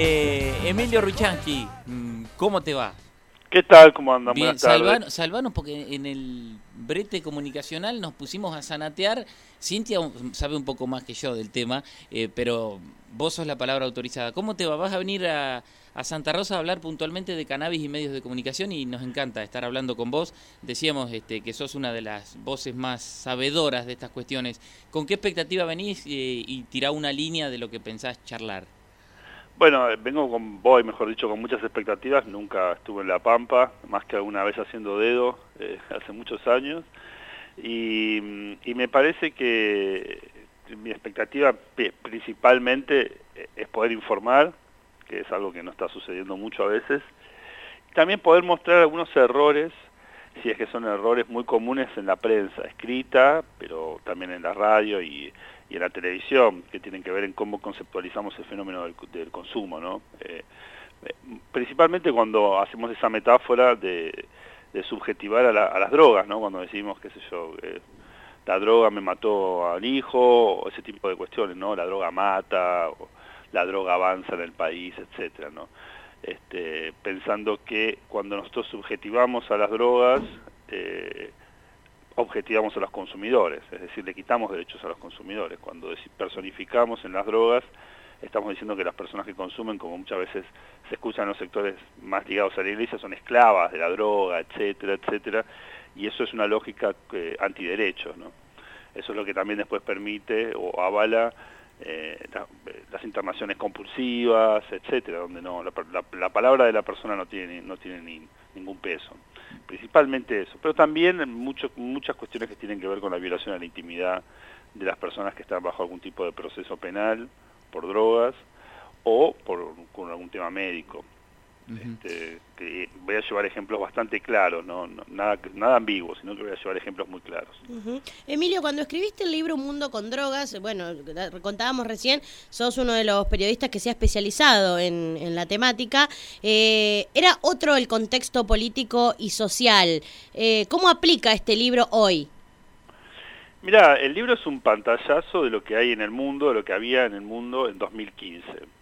Eh, Emilio Ruchansky, mm, ¿cómo te va? ¿Qué tal? ¿Cómo andan? Bien, Buenas salvanos, salvanos porque en el brete comunicacional nos pusimos a sanatear. Cintia sabe un poco más que yo del tema, eh, pero vos sos la palabra autorizada. ¿Cómo te va? Vas a venir a, a Santa Rosa a hablar puntualmente de cannabis y medios de comunicación y nos encanta estar hablando con vos. Decíamos este, que sos una de las voces más sabedoras de estas cuestiones. ¿Con qué expectativa venís eh, y tirá una línea de lo que pensás charlar? Bueno, vengo con, voy, mejor dicho, con muchas expectativas. Nunca estuve en La Pampa, más que alguna vez haciendo dedo, eh, hace muchos años. Y, y, me parece que mi expectativa principalmente es poder informar, que es algo que no está sucediendo mucho a veces. También poder mostrar algunos errores, si es que son errores muy comunes en la prensa escrita, pero también en la radio y y en la televisión, que tienen que ver en cómo conceptualizamos el fenómeno del, consumo, ¿no? Eh, principalmente cuando hacemos esa metáfora de, subjetivar a, la, a, las drogas, ¿no? Cuando decimos, qué sé yo, eh, la droga me mató al hijo, o ese tipo de cuestiones, ¿no? La droga mata, la droga avanza en el país, etcétera, ¿no? Este, pensando que cuando nosotros subjetivamos a las drogas, eh, objetivamos a los consumidores, es decir, le quitamos derechos a los consumidores. Cuando personificamos en las drogas, estamos diciendo que las personas que consumen, como muchas veces se escuchan en los sectores más ligados a la iglesia, son esclavas de la droga, etcétera, etcétera, y eso es una lógica eh, antiderechos, ¿no? Eso es lo que también después permite o avala eh, la, las internaciones compulsivas, etcétera, donde no la, la, la, palabra de la persona no tiene no tiene ni, ningún peso. Principalmente eso, pero también mucho, muchas cuestiones que tienen que ver con la violación a la intimidad de las personas que están bajo algún tipo de proceso penal por drogas o por con algún tema médico. Uh -huh. este, que voy a llevar ejemplos bastante claros, no, no, nada, nada ambiguos, sino que voy a llevar ejemplos muy claros. Uh -huh. Emilio, cuando escribiste el libro Un Mundo con Drogas, bueno, contábamos recién, sos uno de los periodistas que se ha especializado en, en la temática, eh, era otro el contexto político y social. Eh, ¿Cómo aplica este libro hoy? Mira, el libro es un pantallazo de lo que hay en el mundo, de lo que había en el mundo en 2015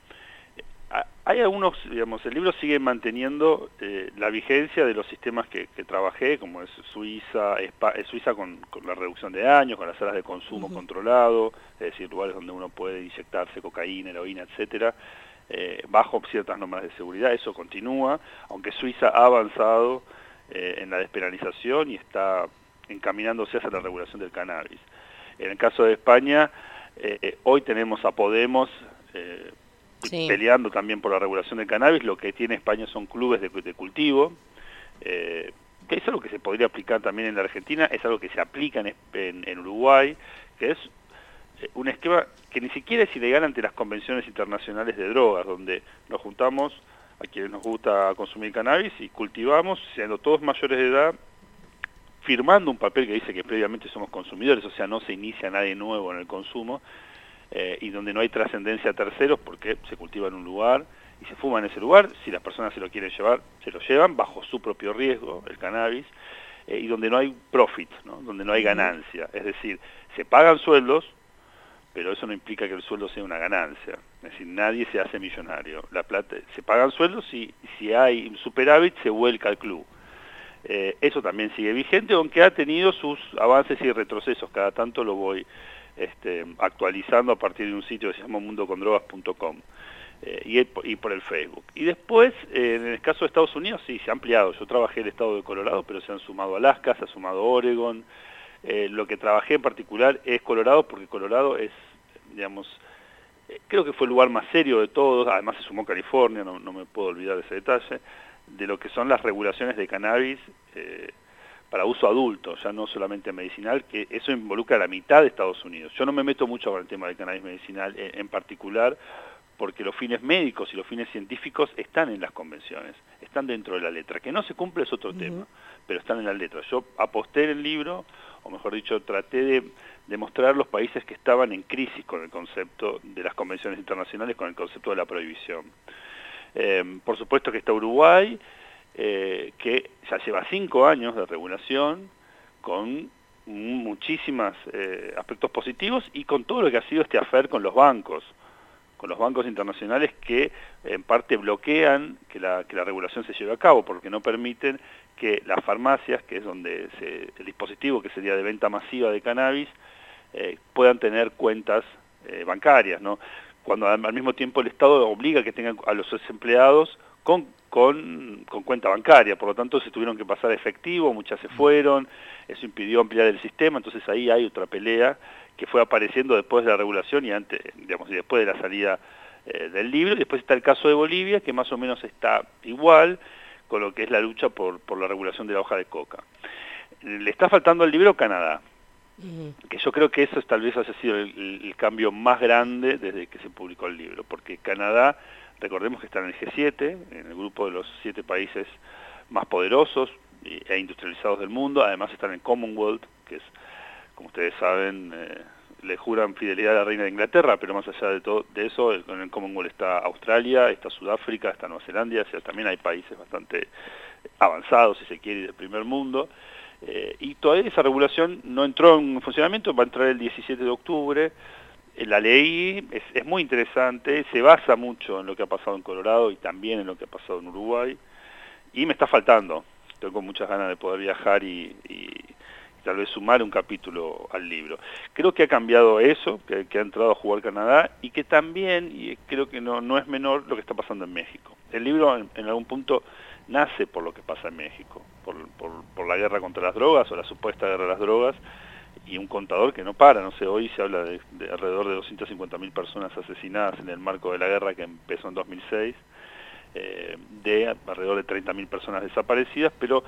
hay algunos, digamos, el libro sigue manteniendo eh, la vigencia de los sistemas que, que trabajé, como es Suiza, es Suiza con, con, la reducción de años, con las salas de consumo uh -huh. controlado, es decir, lugares donde uno puede inyectarse cocaína, heroína, etcétera, eh, bajo ciertas normas de seguridad, eso continúa, aunque Suiza ha avanzado eh, en la despenalización y está encaminándose hacia la regulación del cannabis. En el caso de España, eh, hoy tenemos a Podemos peleando también por la regulación del cannabis, lo que tiene España son clubes de, de cultivo, eh, que es algo que se podría aplicar también en la Argentina, es algo que se aplica en, en, en Uruguay, que es eh, un esquema que ni siquiera es ilegal ante las convenciones internacionales de drogas, donde nos juntamos a quienes nos gusta consumir cannabis y cultivamos, siendo todos mayores de edad, firmando un papel que dice que previamente somos consumidores, o sea, no se inicia nadie nuevo en el consumo, eh, y donde no hay trascendencia a terceros porque se cultiva en un lugar y se fuma en ese lugar, si las personas se lo quieren llevar, se lo llevan bajo su propio riesgo, el cannabis, eh, y donde no hay profit, ¿no? donde no hay ganancia, es decir, se pagan sueldos, pero eso no implica que el sueldo sea una ganancia, es decir, nadie se hace millonario, la plata, se pagan sueldos y si hay superávit se vuelca al club. Eh, eso también sigue vigente, aunque ha tenido sus avances y retrocesos, cada tanto lo voy este, actualizando a partir de un sitio que se llama mundocondrogas.com eh, y, por el Facebook. Y después, eh, en el caso de Estados Unidos, sí, se ha ampliado. Yo trabajé en el estado de Colorado, pero se han sumado Alaska, se ha sumado Oregon. Eh, lo que trabajé en particular es Colorado, porque Colorado es, digamos, creo que fue el lugar más serio de todos, además se sumó California, no, no me puedo olvidar de ese detalle, de lo que son las regulaciones de cannabis para uso adulto, ya no solamente medicinal, que eso involucra a la mitad de Estados Unidos. Yo no me meto mucho con el tema del cannabis medicinal en, en particular, porque los fines médicos y los fines científicos están en las convenciones, están dentro de la letra. Que no se cumple es otro uh -huh. tema, pero están en la letra. Yo aposté en el libro, o mejor dicho, traté de, de mostrar los países que estaban en crisis con el concepto de las convenciones internacionales, con el concepto de la prohibición. Eh, por supuesto que está Uruguay, eh, que ya lleva cinco años de regulación con muchísimos eh, aspectos positivos y con todo lo que ha sido este afer con los bancos, con los bancos internacionales que en parte bloquean que la, que la regulación se lleve a cabo, porque no permiten que las farmacias, que es donde el dispositivo que sería de venta masiva de cannabis, eh, puedan tener cuentas bancarias, ¿no? Cuando al, mismo tiempo el Estado obliga que tengan a los empleados con, con, con, cuenta bancaria, por lo tanto se tuvieron que pasar efectivo, muchas se fueron, eso impidió ampliar el sistema, entonces ahí hay otra pelea que fue apareciendo después de la regulación y antes, digamos, y después de la salida eh, del libro, y después está el caso de Bolivia, que más o menos está igual con lo que es la lucha por, por la regulación de la hoja de coca. Le está faltando al libro Canadá, que yo creo que eso tal vez haya sido el, cambio más grande desde que se publicó el libro, porque Canadá, recordemos que está en el G7, en el grupo de los siete países más poderosos e industrializados del mundo, además están en Commonwealth, que es, como ustedes saben, eh, le juran fidelidad a la reina de Inglaterra, pero más allá de todo de eso, en el Commonwealth está Australia, está Sudáfrica, está Nueva Zelanda, o sea, también hay países bastante avanzados, si se quiere, del primer mundo, eh, y todavía esa regulación no entró en funcionamiento, va a entrar el 17 de octubre. La ley es, muy interesante, se basa mucho en lo que ha pasado en Colorado y también en lo que ha pasado en Uruguay. Y me está faltando, tengo muchas ganas de poder viajar y, tal vez sumar un capítulo al libro. Creo que ha cambiado eso, que, ha entrado a jugar Canadá y que también, y creo que no, no es menor, lo que está pasando en México. El libro en algún punto nace por lo que pasa en México, por, por, la guerra contra las drogas o la supuesta guerra de las drogas, y un contador que no para, no sé, hoy se habla de, alrededor de 250.000 personas asesinadas en el marco de la guerra que empezó en 2006, eh, de alrededor de 30.000 personas desaparecidas, pero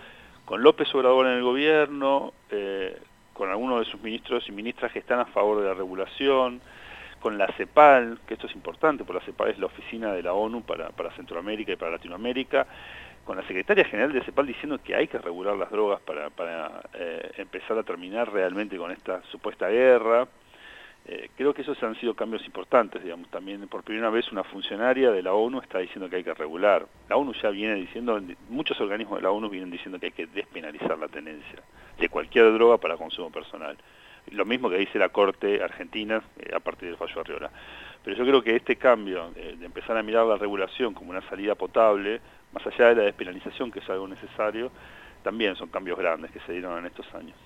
con López Obrador en el gobierno, eh, con algunos de sus ministros y ministras que están a favor de la regulación, con la CEPAL, que esto es importante, porque la CEPAL es la oficina de la ONU para, para Centroamérica y para Latinoamérica, con la secretaria general de CEPAL diciendo que hay que regular las drogas para, eh, empezar a terminar realmente con esta supuesta guerra. Eh, creo que esos han sido cambios importantes, digamos, también por primera vez una funcionaria de la ONU está diciendo que hay que regular. La ONU ya viene diciendo, muchos organismos de la ONU vienen diciendo que hay que despenalizar la tenencia de cualquier droga para consumo personal. Lo mismo que dice la Corte Argentina eh, a partir del fallo Arriola. Pero yo creo que este cambio de empezar a mirar la regulación como una salida potable más allá de la despenalización, que es algo necesario, también son cambios grandes que se dieron en estos años.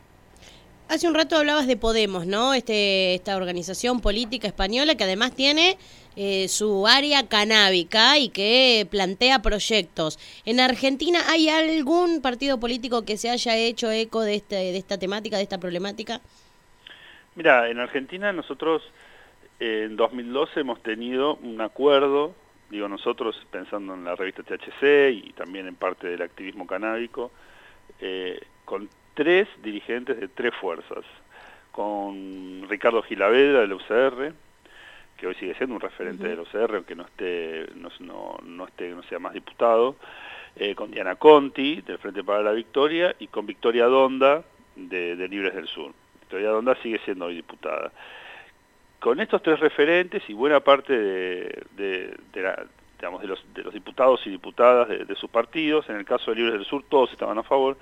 Hace un rato hablabas de Podemos, ¿no? Este, esta organización política española que además tiene eh, su área canábica y que plantea proyectos. ¿En Argentina hay algún partido político que se haya hecho eco de, este, de esta temática, de esta problemática? Mira, en Argentina nosotros en 2012 hemos tenido un acuerdo digo nosotros pensando en la revista THC y también en parte del activismo canábico, eh, con tres dirigentes de tres fuerzas, con Ricardo Gilaveda del UCR, que hoy sigue siendo un referente del UCR, aunque no esté, no, no, esté, no sea más diputado, eh, con Diana Conti, del Frente para la Victoria, y con Victoria Donda, de, de Libres del Sur. Victoria Donda sigue siendo hoy diputada con estos tres referentes y buena parte de, digamos, de, los, diputados y diputadas de, sus partidos, en el caso de Libres del Sur todos estaban a favor,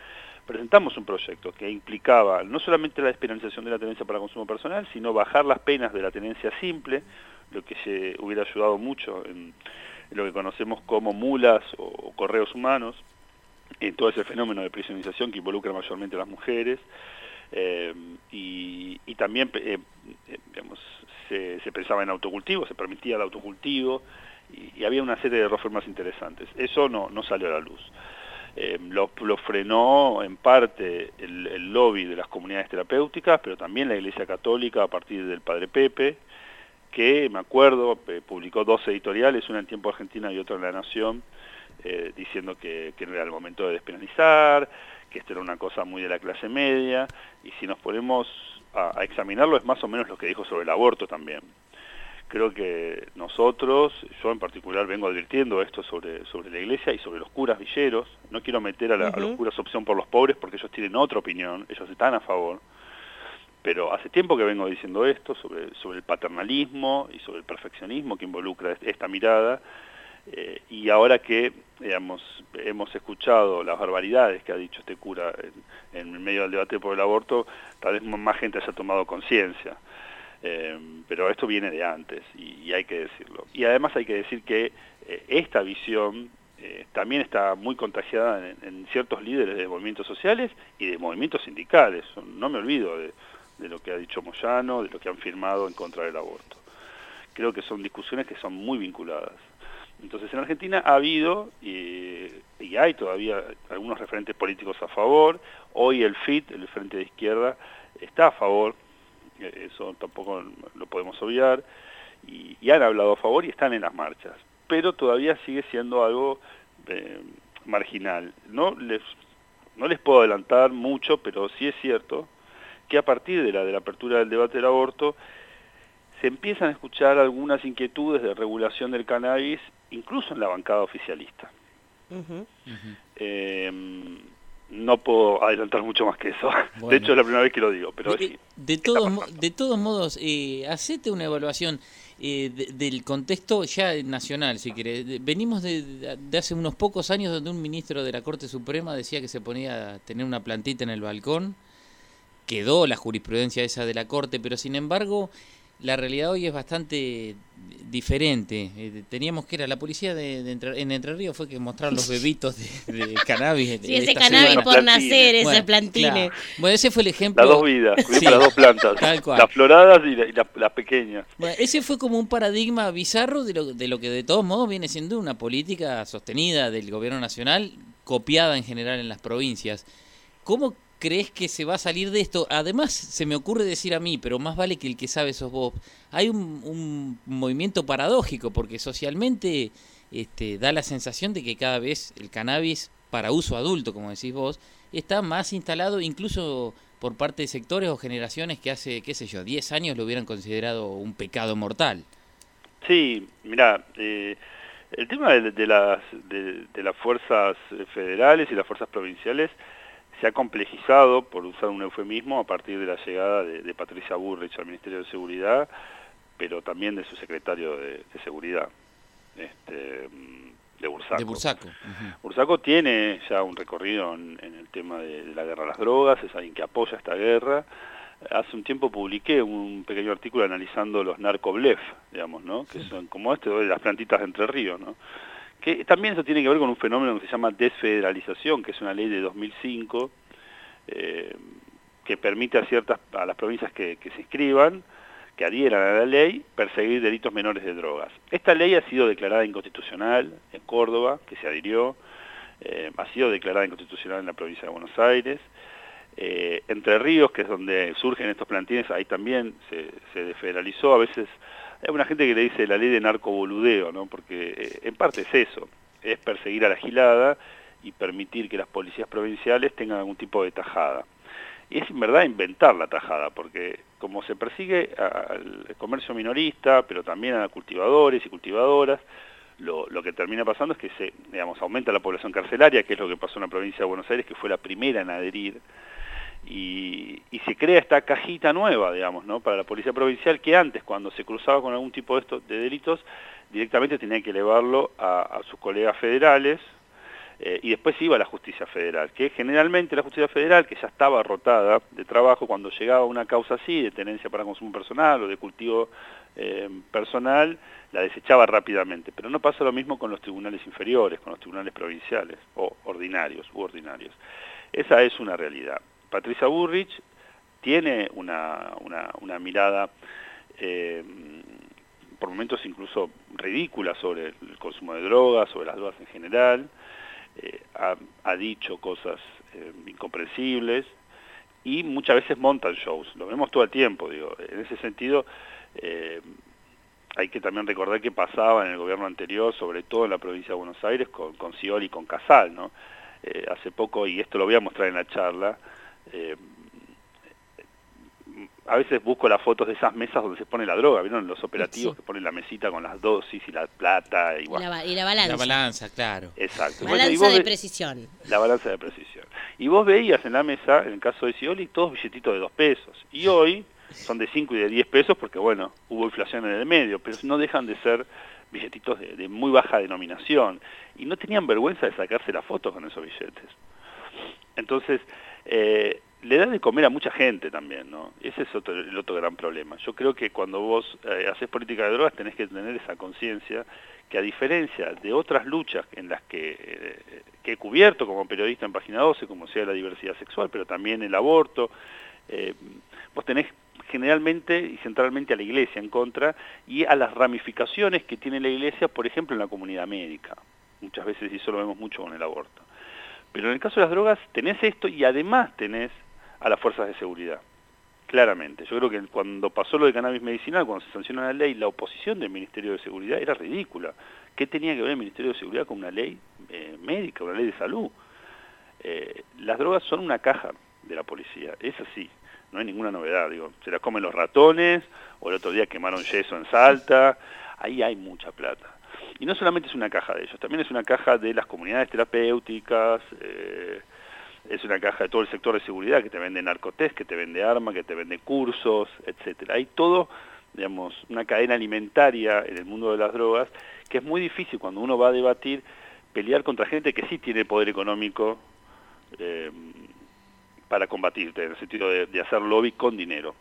presentamos un proyecto que implicaba no solamente la despenalización de la tenencia para consumo personal, sino bajar las penas de la tenencia simple, lo que se hubiera ayudado mucho en, lo que conocemos como mulas o, correos humanos, en todo ese fenómeno de prisionización que involucra mayormente a las mujeres, eh, y, también eh, eh, digamos, se, pensaba en autocultivo, se permitía el autocultivo y, había una serie de reformas interesantes. Eso no, no salió a la luz. Eh, lo, frenó en parte el, lobby de las comunidades terapéuticas, pero también la Iglesia Católica a partir del Padre Pepe, que me acuerdo, eh, publicó dos editoriales, una en Tiempo Argentina y otra en La Nación, eh, diciendo que, que, no era el momento de despenalizar, que esto era una cosa muy de la clase media, y si nos ponemos a, examinarlo es más o menos lo que dijo sobre el aborto también. Creo que nosotros, yo en particular vengo advirtiendo esto sobre, sobre la iglesia y sobre los curas villeros. No quiero meter a, los curas opción por los pobres porque ellos tienen otra opinión, ellos están a favor. Pero hace tiempo que vengo diciendo esto sobre, sobre el paternalismo y sobre el perfeccionismo que involucra esta mirada eh, y ahora que digamos, hemos escuchado las barbaridades que ha dicho este cura en, medio del debate por el aborto, tal vez más gente haya tomado conciencia. Eh, pero esto viene de antes y, hay que decirlo. Y además hay que decir que eh, esta visión también está muy contagiada en, ciertos líderes de movimientos sociales y de movimientos sindicales. No me olvido de, lo que ha dicho Moyano, de lo que han firmado en contra del aborto. Creo que son discusiones que son muy vinculadas. Entonces en Argentina ha habido y, hay todavía algunos referentes políticos a favor. Hoy el FIT, el Frente de Izquierda, está a favor eso tampoco lo podemos obviar, y, han hablado a favor y están en las marchas, pero todavía sigue siendo algo eh, marginal. No les, no les puedo adelantar mucho, pero sí es cierto que a partir de la, de la apertura del debate del aborto, se empiezan a escuchar algunas inquietudes de regulación del cannabis, incluso en la bancada oficialista no puedo adelantar mucho más que eso. De hecho, es la primera vez que lo digo, pero de, de, todos, de todos modos, eh, hacete una evaluación eh, del contexto ya nacional, si querés. Venimos de, hace unos pocos años donde un ministro de la Corte Suprema decía que se ponía a tener una plantita en el balcón. Quedó la jurisprudencia esa de la Corte, pero sin embargo la realidad hoy es bastante diferente. Eh, teníamos que era la policía de, en Entre Ríos fue que mostrar los bebitos de, cannabis. Sí, ese cannabis por nacer, ese plantines. Bueno, ese fue el ejemplo. Las dos vidas, las dos plantas, las floradas y, las pequeñas. Bueno, ese fue como un paradigma bizarro de lo, de lo que de todos modos viene siendo una política sostenida del gobierno nacional, copiada en general en las provincias. ¿Cómo crees que se va a salir de esto? Además, se me ocurre decir a mí, pero más vale que el que sabe sos vos. Hay un, movimiento paradójico, porque socialmente este, da la sensación de que cada vez el cannabis para uso adulto, como decís vos, está más instalado incluso por parte de sectores o generaciones que hace, qué sé yo, 10 años lo hubieran considerado un pecado mortal. Sí, mira, eh, el tema de, las, de las fuerzas federales y las fuerzas provinciales se ha complejizado, por usar un eufemismo, a partir de la llegada de, Patricia Burrich al Ministerio de Seguridad, pero también de su secretario de, Seguridad, este, de Bursaco. De Bursaco. Bursaco tiene ya un recorrido en, el tema de, la guerra a las drogas, es alguien que apoya esta guerra. Hace un tiempo publiqué un pequeño artículo analizando los narcoblef, digamos, ¿no? Que son como este, las plantitas de Entre Ríos, ¿no? Que también eso tiene que ver con un fenómeno que se llama desfederalización, que es una ley de 2005 eh, que permite a ciertas a las provincias que, se inscriban, que adhieran a la ley, perseguir delitos menores de drogas. Esta ley ha sido declarada inconstitucional en Córdoba, que se adhirió, eh, ha sido declarada inconstitucional en la provincia de Buenos Aires, eh, Entre Ríos, que es donde surgen estos plantines, ahí también se, se desfederalizó, a veces hay una gente que le dice la ley de narcoboludeo, ¿no? porque eh, en parte es eso, es perseguir a la gilada y permitir que las policías provinciales tengan algún tipo de tajada. Y es en verdad inventar la tajada, porque como se persigue al comercio minorista, pero también a cultivadores y cultivadoras, lo, lo, que termina pasando es que se, digamos, aumenta la población carcelaria, que es lo que pasó en la provincia de Buenos Aires, que fue la primera en adherir y, se crea esta cajita nueva, digamos, ¿no? para la policía provincial que antes, cuando se cruzaba con algún tipo de, estos, de delitos, directamente tenía que elevarlo a, sus colegas federales eh, y después iba a la justicia federal, que generalmente la justicia federal, que ya estaba rotada de trabajo, cuando llegaba una causa así, de tenencia para consumo personal o de cultivo eh, personal, la desechaba rápidamente. Pero no pasa lo mismo con los tribunales inferiores, con los tribunales provinciales o ordinarios u ordinarios. Esa es una realidad. Patricia Burrich tiene una, una, mirada eh, por momentos incluso ridícula sobre el consumo de drogas, sobre las drogas en general, eh, ha, dicho cosas eh, incomprensibles y muchas veces montan shows, lo vemos todo el tiempo, digo, en ese sentido hay que también recordar que pasaba en el gobierno anterior, sobre todo en la provincia de Buenos Aires, con, con y con Casal, ¿no? hace poco, y esto lo voy a mostrar en la charla, eh, a veces busco las fotos de esas mesas donde se pone la droga, ¿vieron? Los operativos que ponen la mesita con las dosis y la plata. Y, la, y la, balanza. La balanza, claro. Exacto. Balanza de precisión. La balanza de precisión. Y vos veías en la mesa, en el caso de Scioli, todos billetitos de dos pesos. Y hoy son de 5 y de 10 pesos porque, bueno, hubo inflación en el medio, pero no dejan de ser billetitos de, de muy baja denominación. Y no tenían vergüenza de sacarse la foto con esos billetes. Entonces, eh, le da de comer a mucha gente también, ¿no? Ese es otro, el otro gran problema. Yo creo que cuando vos eh, haces política de drogas tenés que tener esa conciencia que a diferencia de otras luchas en las que, eh, que, he cubierto como periodista en Página 12, como sea la diversidad sexual, pero también el aborto, eh, vos tenés generalmente y centralmente a la iglesia en contra y a las ramificaciones que tiene la iglesia, por ejemplo, en la comunidad médica. Muchas veces eso lo vemos mucho con el aborto. Pero en el caso de las drogas tenés esto y además tenés a las fuerzas de seguridad. Claramente. Yo creo que cuando pasó lo de cannabis medicinal, cuando se sancionó la ley, la oposición del Ministerio de Seguridad era ridícula. ¿Qué tenía que ver el Ministerio de Seguridad con una ley eh, médica, una ley de salud? Eh, las drogas son una caja de la policía, es así, no hay ninguna novedad, digo, se las comen los ratones, o el otro día quemaron yeso en Salta, ahí hay mucha plata. Y no solamente es una caja de ellos, también es una caja de las comunidades terapéuticas, eh, es una caja de todo el sector de seguridad que te vende narcotés, que te vende armas, que te vende cursos, etcétera. Hay todo, digamos, una cadena alimentaria en el mundo de las drogas que es muy difícil cuando uno va a debatir pelear contra gente que sí tiene poder económico eh, para combatirte, en el sentido de, hacer lobby con dinero.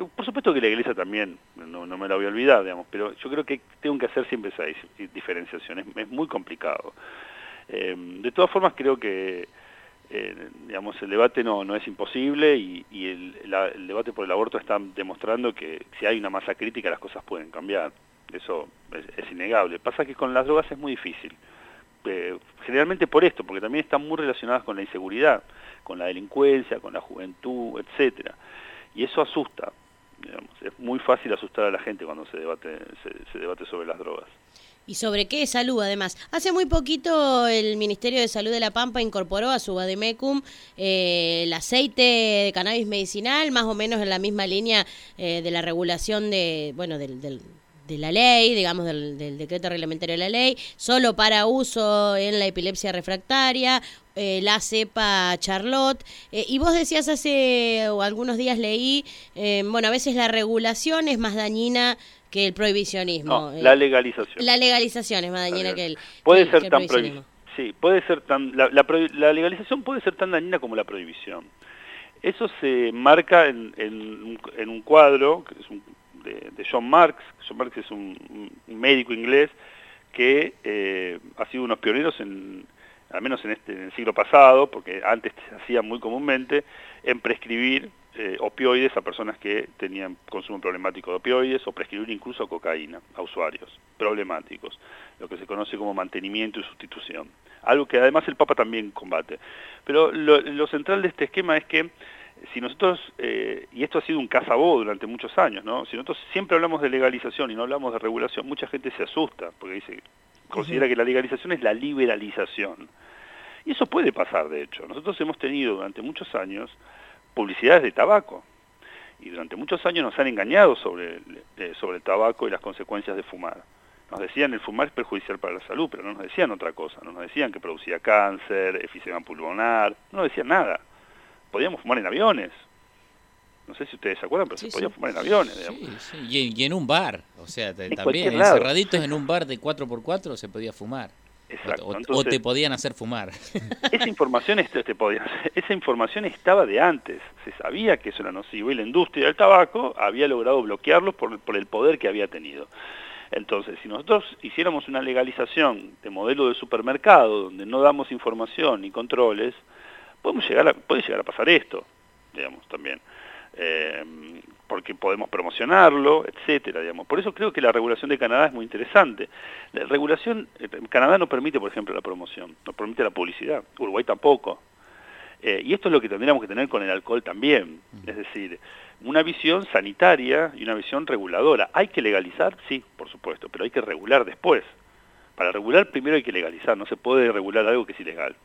Eh, por supuesto que la iglesia también, no, me la voy a olvidar, digamos, pero yo creo que tengo que hacer siempre esa diferenciación, es, muy complicado. Eh, de todas formas creo que eh, digamos, el debate no, no es imposible y, el, debate por el aborto está demostrando que si hay una masa crítica las cosas pueden cambiar. Eso es, innegable. Pasa que con las drogas es muy difícil. Generalmente por esto, porque también están muy relacionadas con la inseguridad, con la delincuencia, con la juventud, etcétera. Y eso asusta. Es muy fácil asustar a la gente cuando se debate, se debate sobre las drogas y sobre qué salud además. Hace muy poquito el Ministerio de Salud de La Pampa incorporó a su Bademecum eh, el aceite de cannabis medicinal, más o menos en la misma línea eh, de la regulación de, bueno, del, de la ley, digamos, del, decreto reglamentario de la ley, solo para uso en la epilepsia refractaria, eh, la cepa Charlotte. y vos decías hace algunos días leí, bueno, a veces la regulación es más dañina que el prohibicionismo. la legalización. La legalización es más dañina que el Puede ser tan Sí, puede ser tan la, la, legalización puede ser tan dañina como la prohibición. Eso se marca en, en, un cuadro que es un, de, John Marks. John Marks es un, médico inglés que eh, ha sido unos pioneros en, al menos en, este, el siglo pasado, porque antes se hacía muy comúnmente, en prescribir eh, opioides a personas que tenían consumo problemático de opioides o prescribir incluso cocaína a usuarios problemáticos, lo que se conoce como mantenimiento y sustitución. Algo que además el Papa también combate. Pero lo, central de este esquema es que si nosotros, eh, y esto ha sido un cazabó durante muchos años, ¿no? si nosotros siempre hablamos de legalización y no hablamos de regulación, mucha gente se asusta porque dice, considera que la legalización es la liberalización. Y eso puede pasar, de hecho. Nosotros hemos tenido durante muchos años publicidades de tabaco. Y durante muchos años nos han engañado sobre, eh, sobre el tabaco y las consecuencias de fumar. Nos decían el fumar es perjudicial para la salud, pero no nos decían otra cosa. No nos decían que producía cáncer, efisema pulmonar, no nos decían nada. Podíamos fumar en aviones. No sé si ustedes se acuerdan, pero se podía fumar en aviones. Sí, y, en un bar, o sea, también encerraditos en un bar de 4x4 se podía fumar. O, te podían hacer fumar. Esa información, te podía, esa información estaba de antes. Se sabía que eso era nocivo y la industria del tabaco había logrado bloquearlo por, por el poder que había tenido. Entonces, si nosotros hiciéramos una legalización de modelo de supermercado donde no damos información ni controles, podemos llegar puede llegar a pasar esto, digamos, también. Eh, porque podemos promocionarlo, etcétera, digamos. Por eso creo que la regulación de Canadá es muy interesante. La regulación, eh, Canadá no permite, por ejemplo, la promoción, no permite la publicidad, Uruguay tampoco. Eh, y esto es lo que tendríamos que tener con el alcohol también, es decir, una visión sanitaria y una visión reguladora. ¿Hay que legalizar? Sí, por supuesto, pero hay que regular después. Para regular primero hay que legalizar, no se puede regular algo que es ilegal.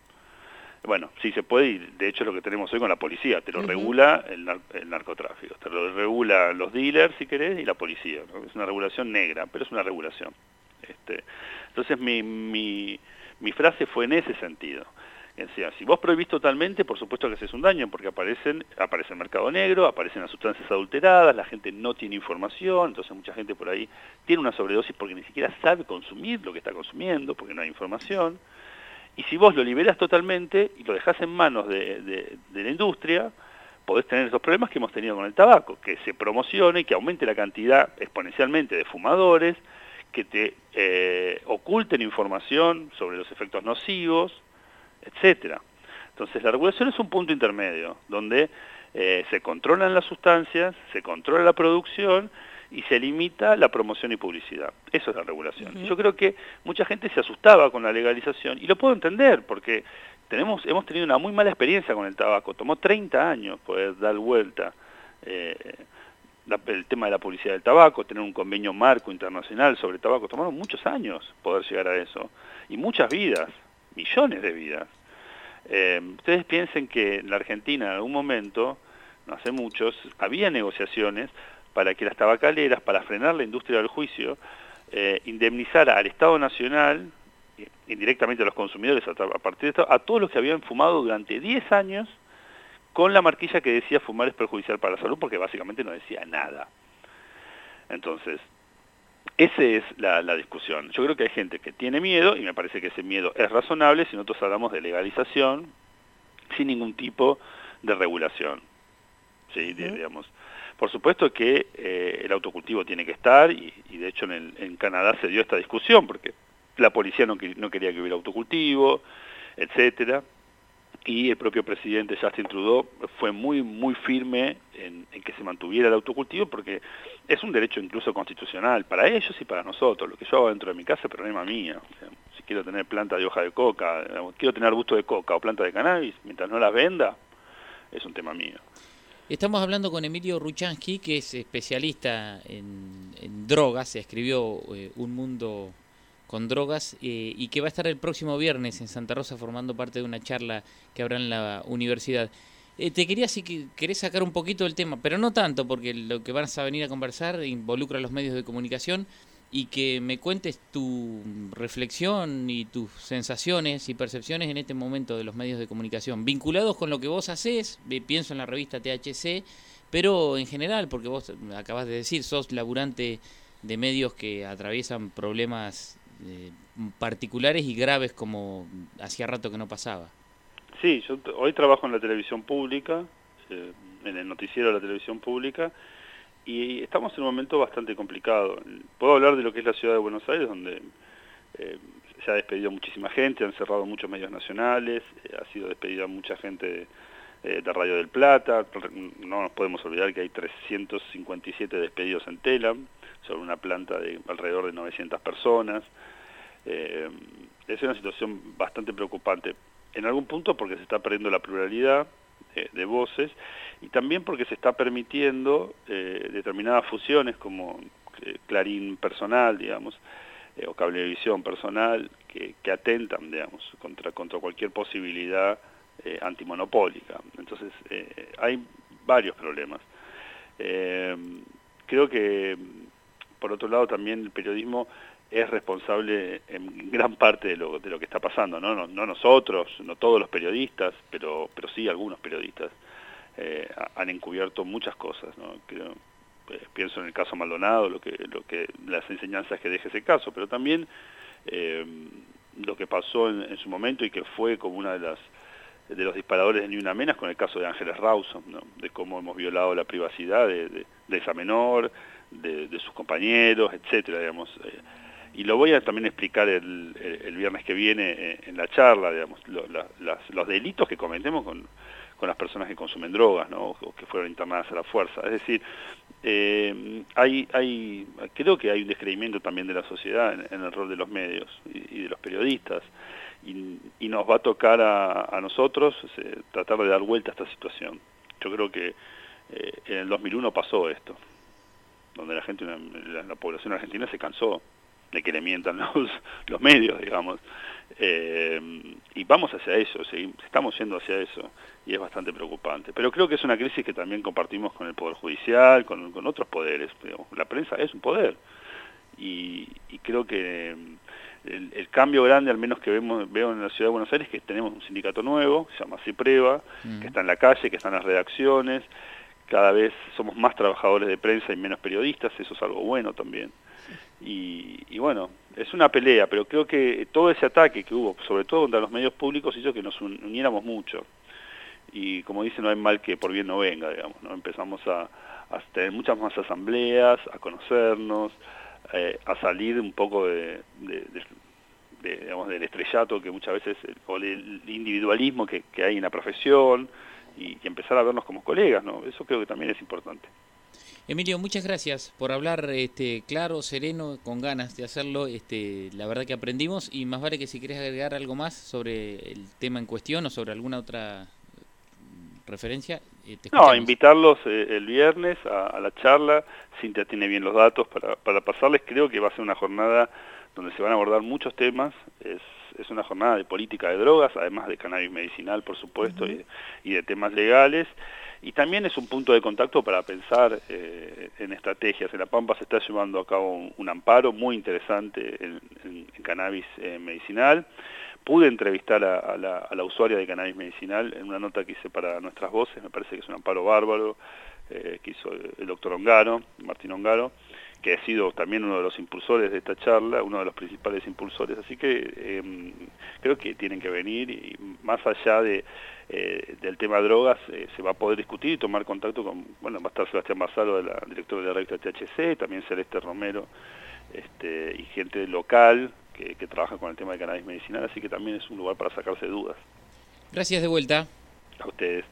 Bueno, sí se puede y de hecho es lo que tenemos hoy con la policía, te lo regula el, narcotráfico, te lo regula los dealers si querés y la policía, es una regulación negra, pero es una regulación. Este, entonces mi, mi, mi frase fue en ese sentido. Decía, si vos prohibís totalmente, por supuesto que haces un daño, porque aparecen, aparece el mercado negro, aparecen las sustancias adulteradas, la gente no tiene información, entonces mucha gente por ahí tiene una sobredosis porque ni siquiera sabe consumir lo que está consumiendo, porque no hay información. Y si vos lo liberás totalmente y lo dejás en manos de, la industria, podés tener esos problemas que hemos tenido con el tabaco, que se promocione, que aumente la cantidad exponencialmente de fumadores, que te eh, oculten información sobre los efectos nocivos, etcétera. Entonces la regulación es un punto intermedio, donde eh, se controlan las sustancias, se controla la producción y se limita la promoción y publicidad. Eso es la regulación. Yo creo que mucha gente se asustaba con la legalización y lo puedo entender porque tenemos, hemos tenido una muy mala experiencia con el tabaco. Tomó 30 años poder dar vuelta eh, el tema de la publicidad del tabaco, tener un convenio marco internacional sobre tabaco. Tomaron muchos años poder llegar a eso y muchas vidas, millones de vidas. Eh, ustedes piensen que en la Argentina en algún momento, no hace muchos, había negociaciones para que las tabacaleras, para frenar la industria del juicio, eh, indemnizara al Estado Nacional, indirectamente a los consumidores a, partir de esto, a todos los que habían fumado durante 10 años con la marquilla que decía fumar es perjudicial para la salud, porque básicamente no decía nada. Entonces, esa es la, discusión. Yo creo que hay gente que tiene miedo, y me parece que ese miedo es razonable si nosotros hablamos de legalización sin ningún tipo de regulación. ¿Sí? digamos. Por supuesto que eh, el autocultivo tiene que estar, y, de hecho en, Canadá se dio esta discusión, porque la policía no, quería que hubiera autocultivo, etcétera y el propio presidente Justin Trudeau fue muy muy firme en, que se mantuviera el autocultivo porque es un derecho incluso constitucional para ellos y para nosotros. Lo que yo hago dentro de mi casa es problema mío. si quiero tener planta de hoja de coca, quiero tener gusto de coca o planta de cannabis, mientras no las venda, es un tema mío. Estamos hablando con Emilio Ruchansky, que es especialista en, drogas, escribió eh, Un Mundo con drogas eh, y que va a estar el próximo viernes en Santa Rosa formando parte de una charla que habrá en la universidad. Eh, te quería si que querés sacar un poquito del tema, pero no tanto, porque lo que vas a venir a conversar involucra a los medios de comunicación y que me cuentes tu reflexión y tus sensaciones y percepciones en este momento de los medios de comunicación, vinculados con lo que vos haces, pienso en la revista THC, pero en general, porque vos acabas de decir, sos laburante de medios que atraviesan problemas eh, particulares y graves como hacía rato que no pasaba. Sí, yo hoy trabajo en la televisión pública, eh, en el noticiero de la televisión pública, y estamos en un momento bastante complicado. Puedo hablar de lo que es la ciudad de Buenos Aires, donde eh, se ha despedido muchísima gente, han cerrado muchos medios nacionales, ha sido despedida mucha gente de, de Radio del Plata, no nos podemos olvidar que hay 357 despedidos en Telam, sobre una planta de alrededor de 900 personas. Eh, es una situación bastante preocupante. En algún punto porque se está perdiendo la pluralidad de voces y también porque se está permitiendo eh, determinadas fusiones como eh, Clarín personal, digamos, o cablevisión personal, que, que, atentan, digamos, contra, contra cualquier posibilidad antimonopólica. Entonces, hay varios problemas. creo que por otro lado también el periodismo es responsable en gran parte de lo, de lo que está pasando, ¿no? No, nosotros, no todos los periodistas, pero, pero sí algunos periodistas eh, han encubierto muchas cosas, ¿no? Eh, pienso en el caso Maldonado, lo que, lo que, las enseñanzas que deja ese caso, pero también eh, lo que pasó en, su momento y que fue como una de las de los disparadores de Ni Una Menas con el caso de Ángeles Rawson, ¿no? de cómo hemos violado la privacidad de, esa menor, de, sus compañeros, etcétera. Eh, y lo voy a también explicar el, viernes que viene eh, en la charla, digamos, los delitos que cometemos con, con las personas que consumen drogas, ¿no? o que fueron internadas a la fuerza. Es decir, eh, hay, hay, creo que hay un descreimiento también de la sociedad en, el rol de los medios y, de los periodistas, y, nos va a tocar a, nosotros tratar de dar vuelta a esta situación. Yo creo que en el 2001 pasó esto donde la gente, la, población argentina se cansó de que le mientan los, los medios, digamos. Eh, y vamos hacia eso, estamos yendo hacia eso, y es bastante preocupante. Pero creo que es una crisis que también compartimos con el Poder Judicial, con, con otros poderes. La prensa es un poder, y, creo que el, cambio grande, al menos que vemos, veo en la Ciudad de Buenos Aires, es que tenemos un sindicato nuevo, se llama CIPREVA, mm. que está en la calle, que está en las redacciones, cada vez somos más trabajadores de prensa y menos periodistas, eso es algo bueno también. Y, bueno, es una pelea, pero creo que todo ese ataque que hubo, sobre todo contra los medios públicos, hizo que nos uniéramos mucho. y como dice, no hay mal que por bien no venga, digamos. Empezamos a, tener muchas más asambleas, a conocernos, eh, a salir un poco de, del estrellato que muchas veces, o el individualismo que, hay en la profesión, y, y empezar a vernos como colegas, ¿no? Eso creo que también es importante. Emilio, muchas gracias por hablar este, claro, sereno, con ganas de hacerlo. Este, la verdad que aprendimos y más vale que si quieres agregar algo más sobre el tema en cuestión o sobre alguna otra referencia. Eh, no, invitarlos eh, el viernes a, la charla. Cintia tiene bien los datos para, para pasarles. Creo que va a ser una jornada donde se van a abordar muchos temas. Es, es una jornada de política de drogas, además de cannabis medicinal, por supuesto, y, y de temas legales y también es un punto de contacto para pensar eh, en estrategias. En La Pampa se está llevando a cabo un, amparo muy interesante en, cannabis eh, medicinal. Pude entrevistar a, la, usuaria de cannabis medicinal en una nota que hice para Nuestras Voces, me parece que es un amparo bárbaro, eh, que hizo el doctor Ongaro, Martín Ongaro, que ha sido también uno de los impulsores de esta charla, uno de los principales impulsores, así que em, creo que tienen que venir y más allá de eh, del tema drogas eh, se va a poder discutir y tomar contacto con, bueno, va a estar Sebastián Basalo, la, director de la revista THC, también Celeste Romero este, y gente local que, que trabaja con el tema de cannabis medicinal, así que también es un lugar para sacarse dudas. Gracias de vuelta. A ustedes.